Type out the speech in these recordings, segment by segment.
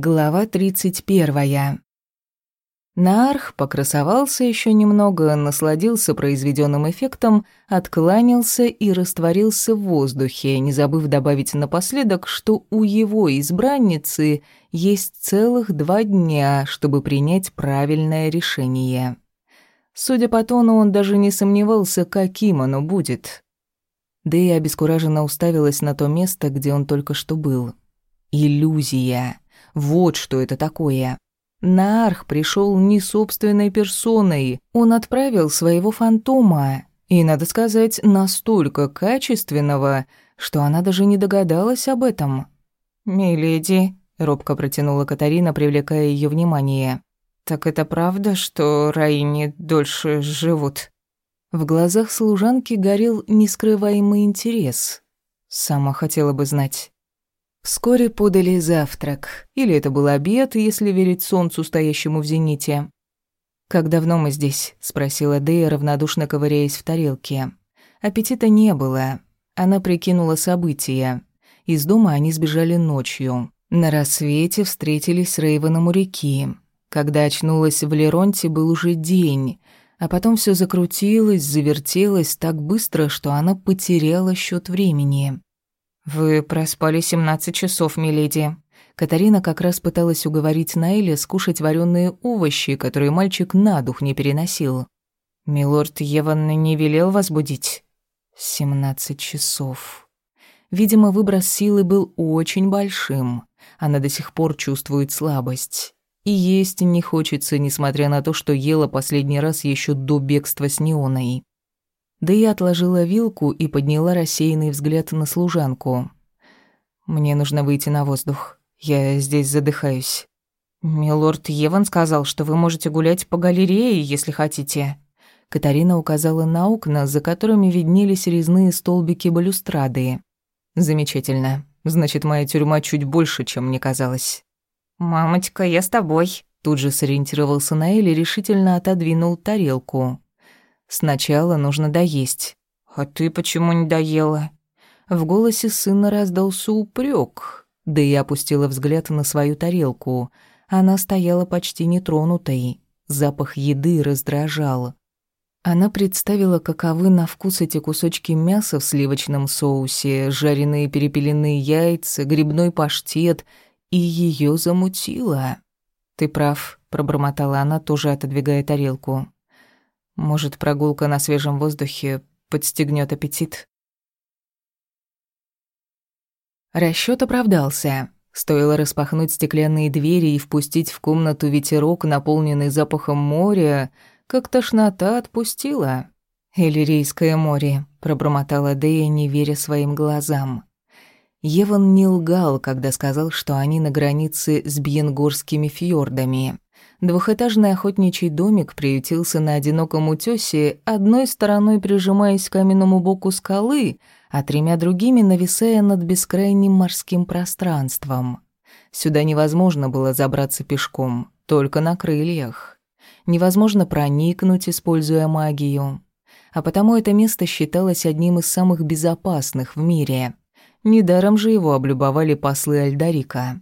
Глава 31. Наарх покрасовался еще немного, насладился произведенным эффектом, откланялся и растворился в воздухе, не забыв добавить напоследок, что у его избранницы есть целых два дня, чтобы принять правильное решение. Судя по тону, он даже не сомневался, каким оно будет. Да и обескураженно уставилась на то место, где он только что был. Иллюзия. Вот что это такое. Наарх пришел не собственной персоной. Он отправил своего фантома. И, надо сказать, настолько качественного, что она даже не догадалась об этом. «Миледи», — робко протянула Катарина, привлекая ее внимание. «Так это правда, что Раини дольше живут?» В глазах служанки горел нескрываемый интерес. Сама хотела бы знать. Вскоре подали завтрак. Или это был обед, если верить солнцу, стоящему в зените. «Как давно мы здесь?» — спросила Дея, равнодушно ковыряясь в тарелке. Аппетита не было. Она прикинула события. Из дома они сбежали ночью. На рассвете встретились с Рейвеном у реки. Когда очнулась в Леронте, был уже день, а потом все закрутилось, завертелось так быстро, что она потеряла счет времени. «Вы проспали 17 часов, миледи». Катарина как раз пыталась уговорить Найля скушать вареные овощи, которые мальчик на дух не переносил. «Милорд Еван не велел вас будить?» «Семнадцать часов». Видимо, выброс силы был очень большим. Она до сих пор чувствует слабость. И есть не хочется, несмотря на то, что ела последний раз еще до бегства с Неоной. Да я отложила вилку и подняла рассеянный взгляд на служанку. «Мне нужно выйти на воздух. Я здесь задыхаюсь». «Милорд Еван сказал, что вы можете гулять по галерее, если хотите». Катарина указала на окна, за которыми виднелись резные столбики балюстрады. «Замечательно. Значит, моя тюрьма чуть больше, чем мне казалось». «Мамочка, я с тобой», — тут же сориентировался Наэль и решительно отодвинул тарелку. Сначала нужно доесть. А ты почему не доела? В голосе сына раздался упрек, да и опустила взгляд на свою тарелку. Она стояла почти нетронутой. Запах еды раздражал. Она представила, каковы на вкус эти кусочки мяса в сливочном соусе, жареные перепелиные яйца, грибной паштет, и ее замутило. «Ты прав», — пробормотала она, тоже отодвигая тарелку. Может, прогулка на свежем воздухе подстегнет аппетит? Расчёт оправдался. Стоило распахнуть стеклянные двери и впустить в комнату ветерок, наполненный запахом моря, как тошнота отпустила. «Эллирийское море», — пробормотала Дея, не веря своим глазам. Еван не лгал, когда сказал, что они на границе с Бьенгорскими фьордами. Двухэтажный охотничий домик приютился на одиноком утёсе, одной стороной прижимаясь к каменному боку скалы, а тремя другими нависая над бескрайним морским пространством. Сюда невозможно было забраться пешком, только на крыльях. Невозможно проникнуть, используя магию. А потому это место считалось одним из самых безопасных в мире. Недаром же его облюбовали послы Альдарика.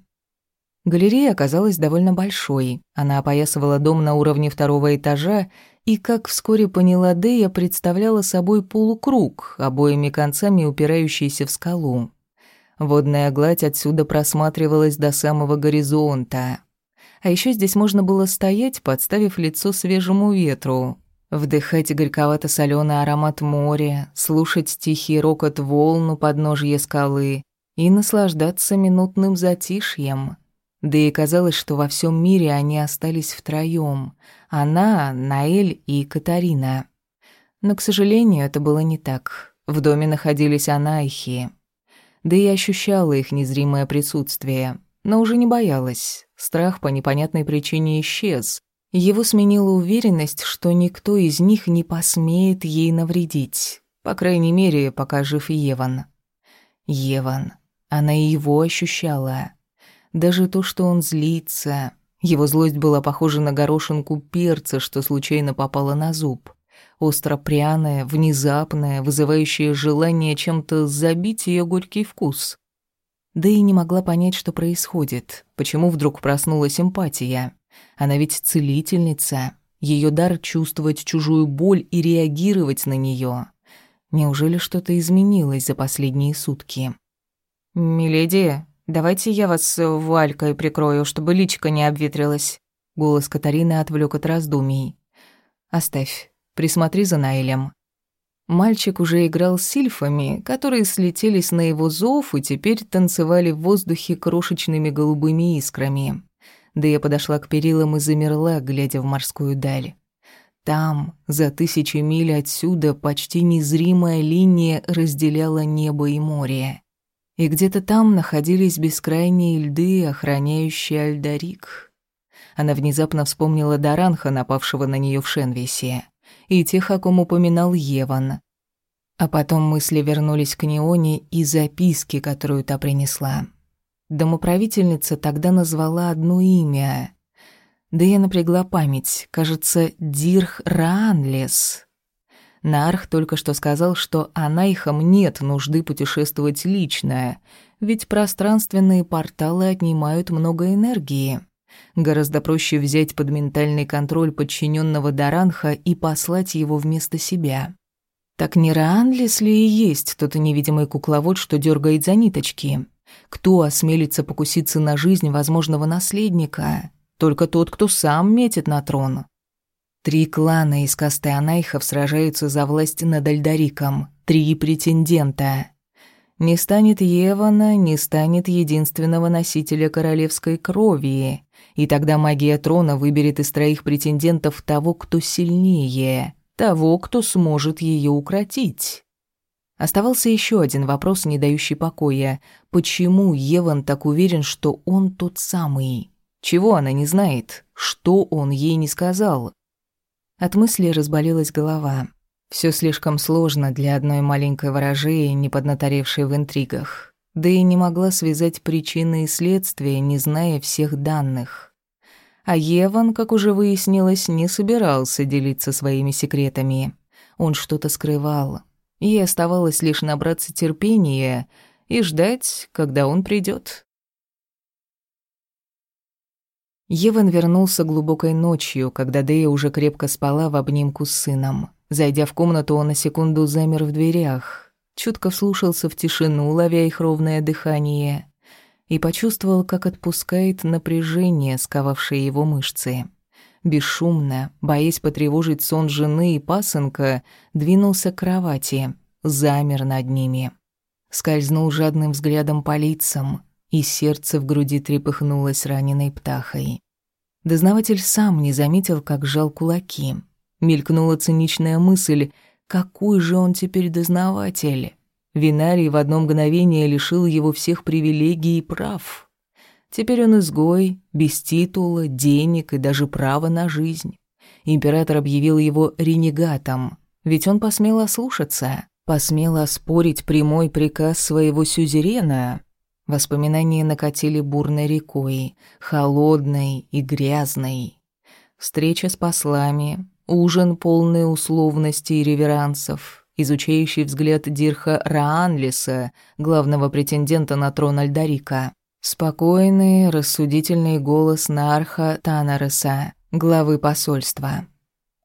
Галерея оказалась довольно большой. Она опоясывала дом на уровне второго этажа и, как вскоре поняла Дэя, представляла собой полукруг, обоими концами упирающийся в скалу. Водная гладь отсюда просматривалась до самого горизонта. А еще здесь можно было стоять, подставив лицо свежему ветру, вдыхать горьковато соленый аромат моря, слушать тихий рокот волн у подножья скалы и наслаждаться минутным затишьем. Да и казалось, что во всем мире они остались втроем. Она, Наэль и Катарина. Но, к сожалению, это было не так. В доме находились анайхи. Да и ощущала их незримое присутствие. Но уже не боялась. Страх по непонятной причине исчез. Его сменила уверенность, что никто из них не посмеет ей навредить. По крайней мере, пока жив Еван. Еван. Она и его ощущала. Даже то, что он злится. Его злость была похожа на горошинку перца, что случайно попала на зуб. Остро-пряная, внезапная, вызывающая желание чем-то забить ее горький вкус. да и не могла понять, что происходит, почему вдруг проснулась эмпатия. Она ведь целительница, ее дар чувствовать чужую боль и реагировать на нее. Неужели что-то изменилось за последние сутки? «Миледи, давайте я вас вуалькой прикрою, чтобы личико не обветрилось». Голос Катарины отвлек от раздумий. «Оставь, присмотри за Наилем». Мальчик уже играл с сильфами, которые слетелись на его зов и теперь танцевали в воздухе крошечными голубыми искрами. Да я подошла к перилам и замерла, глядя в морскую даль. Там, за тысячи миль отсюда, почти незримая линия разделяла небо и море. И где-то там находились бескрайние льды, охраняющие Альдарик. Она внезапно вспомнила Даранха, напавшего на нее в Шенвесе и тех, о ком упоминал Еван. А потом мысли вернулись к Неоне и записке, которую та принесла. Домоправительница тогда назвала одно имя. Да я напрягла память, кажется, Дирх Раанлес. Нарх только что сказал, что Анайхам нет нужды путешествовать лично, ведь пространственные порталы отнимают много энергии. Гораздо проще взять под ментальный контроль подчиненного Даранха и послать его вместо себя. Так не Раанлис ли и есть тот невидимый кукловод, что дергает за ниточки? Кто осмелится покуситься на жизнь возможного наследника? Только тот, кто сам метит на трон. Три клана из касты Анайхов сражаются за власть над Альдариком. Три претендента. Не станет Евана, не станет единственного носителя королевской крови. И тогда магия трона выберет из троих претендентов того, кто сильнее, того, кто сможет ее укротить. Оставался еще один вопрос, не дающий покоя. Почему Еван так уверен, что он тот самый? Чего она не знает? Что он ей не сказал? От мысли разболелась голова. Все слишком сложно для одной маленькой ворожеи, не поднаторевшей в интригах да и не могла связать причины и следствия, не зная всех данных. А Еван, как уже выяснилось, не собирался делиться своими секретами. Он что-то скрывал. Ей оставалось лишь набраться терпения и ждать, когда он придет. Еван вернулся глубокой ночью, когда Дэя уже крепко спала в обнимку с сыном. Зайдя в комнату, он на секунду замер в дверях чутко вслушался в тишину, ловя их ровное дыхание, и почувствовал, как отпускает напряжение, сковавшее его мышцы. Бесшумно, боясь потревожить сон жены и пасынка, двинулся к кровати, замер над ними. Скользнул жадным взглядом по лицам, и сердце в груди трепыхнулось раненой птахой. Дознаватель сам не заметил, как сжал кулаки. Мелькнула циничная мысль — какой же он теперь дознаватель? Винарий в одно мгновение лишил его всех привилегий и прав. Теперь он изгой, без титула, денег и даже права на жизнь. Император объявил его ренегатом, ведь он посмел ослушаться, посмел оспорить прямой приказ своего сюзерена. Воспоминания накатили бурной рекой, холодной и грязной. Встреча с послами, Ужин, полный условностей и реверансов, изучающий взгляд Дирха Раанлиса, главного претендента на трон Альдарика. Спокойный, рассудительный голос Нарха Танареса, главы посольства.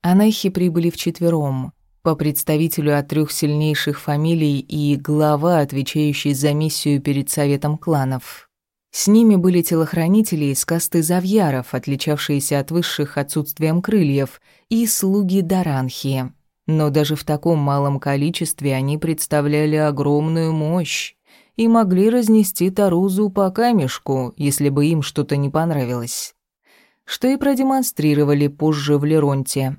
Анахи прибыли вчетвером, по представителю от трех сильнейших фамилий и глава, отвечающий за миссию перед Советом кланов. С ними были телохранители из касты Завьяров, отличавшиеся от высших отсутствием крыльев, и слуги Даранхи. Но даже в таком малом количестве они представляли огромную мощь и могли разнести Тарузу по камешку, если бы им что-то не понравилось. Что и продемонстрировали позже в Леронте.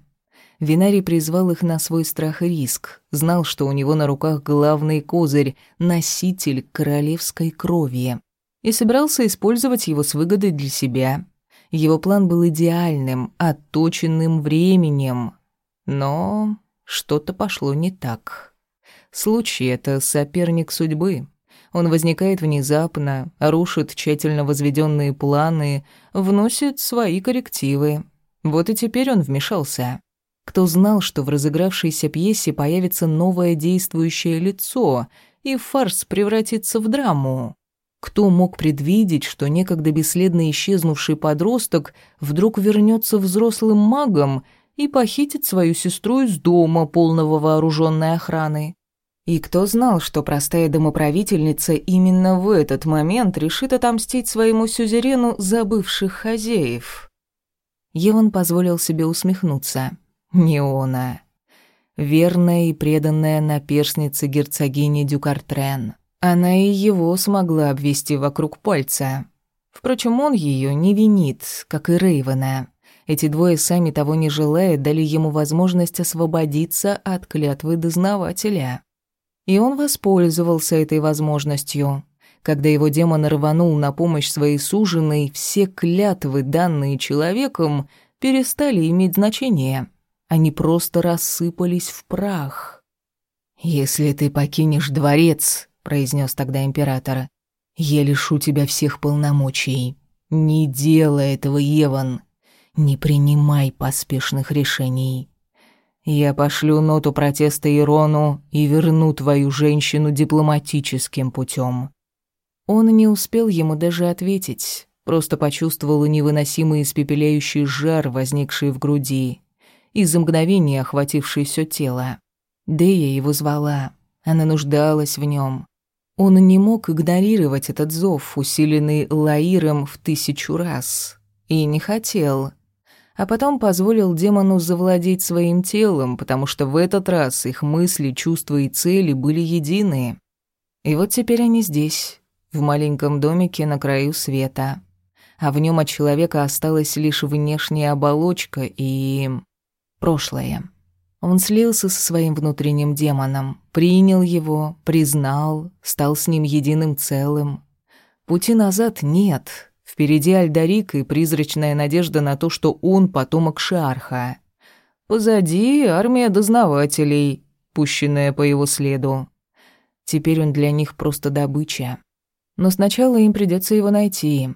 Винарий призвал их на свой страх и риск, знал, что у него на руках главный козырь — носитель королевской крови и собирался использовать его с выгодой для себя. Его план был идеальным, отточенным временем. Но что-то пошло не так. Случай — это соперник судьбы. Он возникает внезапно, рушит тщательно возведенные планы, вносит свои коррективы. Вот и теперь он вмешался. Кто знал, что в разыгравшейся пьесе появится новое действующее лицо, и фарс превратится в драму? Кто мог предвидеть, что некогда бесследно исчезнувший подросток вдруг вернется взрослым магом и похитит свою сестру из дома, полного вооруженной охраны? И кто знал, что простая домоправительница именно в этот момент решит отомстить своему сюзерену за бывших хозяев? Еван позволил себе усмехнуться. Не она. Верная и преданная наперсница герцогини Дюкартрен. Она и его смогла обвести вокруг пальца. Впрочем, он ее не винит, как и Рейвена. Эти двое, сами того не желая, дали ему возможность освободиться от клятвы дознавателя. И он воспользовался этой возможностью. Когда его демон рванул на помощь своей суженой, все клятвы, данные человеком, перестали иметь значение. Они просто рассыпались в прах. «Если ты покинешь дворец», — произнес тогда император, — «я лишу тебя всех полномочий. Не делай этого, Еван. Не принимай поспешных решений. Я пошлю ноту протеста Ирону и верну твою женщину дипломатическим путем. Он не успел ему даже ответить, просто почувствовал невыносимый испепеляющий жар, возникший в груди, из-за мгновения охвативший все тело. Дея его звала, она нуждалась в нем. Он не мог игнорировать этот зов, усиленный Лаиром в тысячу раз, и не хотел, а потом позволил демону завладеть своим телом, потому что в этот раз их мысли, чувства и цели были единые. И вот теперь они здесь, в маленьком домике на краю света. А в нем от человека осталась лишь внешняя оболочка и... прошлое. Он слился со своим внутренним демоном, принял его, признал, стал с ним единым целым. Пути назад нет. Впереди Альдарик и призрачная надежда на то, что он потомок Шарха. Позади армия дознавателей, пущенная по его следу. Теперь он для них просто добыча. Но сначала им придется его найти.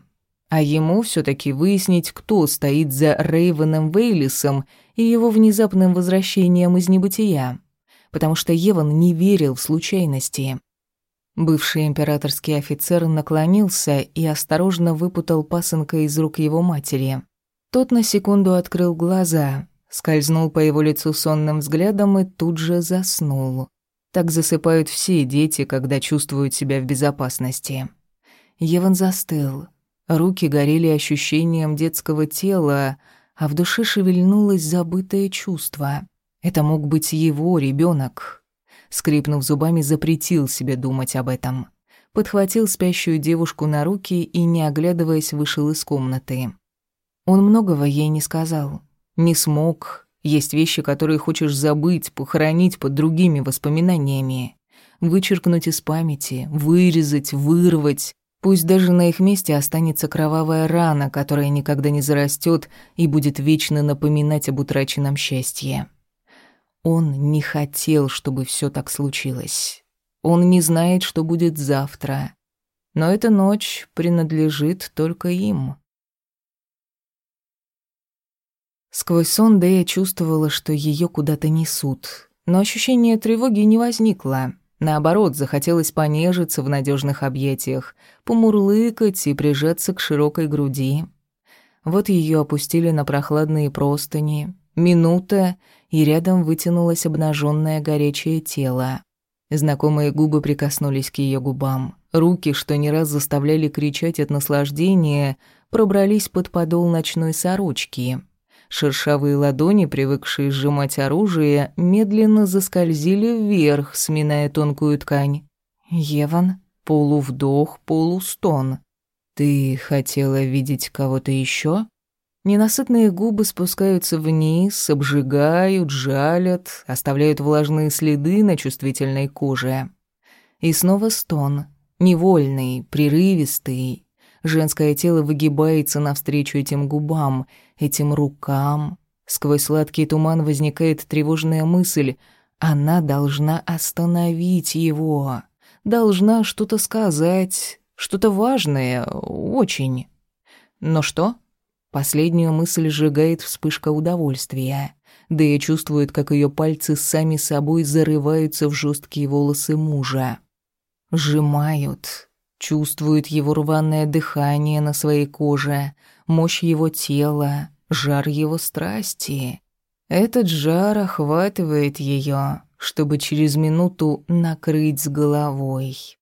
А ему все таки выяснить, кто стоит за Рейвеном Вейлисом и его внезапным возвращением из небытия. Потому что Еван не верил в случайности. Бывший императорский офицер наклонился и осторожно выпутал пасынка из рук его матери. Тот на секунду открыл глаза, скользнул по его лицу сонным взглядом и тут же заснул. Так засыпают все дети, когда чувствуют себя в безопасности. Еван застыл. Руки горели ощущением детского тела, а в душе шевельнулось забытое чувство. Это мог быть его ребенок. Скрипнув зубами, запретил себе думать об этом. Подхватил спящую девушку на руки и, не оглядываясь, вышел из комнаты. Он многого ей не сказал. Не смог, есть вещи, которые хочешь забыть, похоронить под другими воспоминаниями. Вычеркнуть из памяти, вырезать, вырвать. Пусть даже на их месте останется кровавая рана, которая никогда не зарастет и будет вечно напоминать об утраченном счастье. Он не хотел, чтобы все так случилось. Он не знает, что будет завтра. Но эта ночь принадлежит только им. Сквозь сон Дэя чувствовала, что ее куда-то несут. Но ощущение тревоги не возникло. Наоборот, захотелось понежиться в надежных объятиях, помурлыкать и прижаться к широкой груди. Вот ее опустили на прохладные простыни. Минута, и рядом вытянулось обнаженное горячее тело. Знакомые губы прикоснулись к ее губам. Руки, что не раз заставляли кричать от наслаждения, пробрались под подол ночной сорочки — Шершавые ладони, привыкшие сжимать оружие, медленно заскользили вверх, сминая тонкую ткань. «Еван?» Полувдох, полустон. «Ты хотела видеть кого-то еще? Ненасытные губы спускаются вниз, обжигают, жалят, оставляют влажные следы на чувствительной коже. И снова стон. Невольный, прерывистый, Женское тело выгибается навстречу этим губам, этим рукам. Сквозь сладкий туман возникает тревожная мысль. Она должна остановить его. Должна что-то сказать. Что-то важное. Очень. Но что? Последнюю мысль сжигает вспышка удовольствия. Да и чувствует, как ее пальцы сами собой зарываются в жесткие волосы мужа. Сжимают, чувствует его рваное дыхание на своей коже, мощь его тела, жар его страсти. Этот жар охватывает ее, чтобы через минуту накрыть с головой.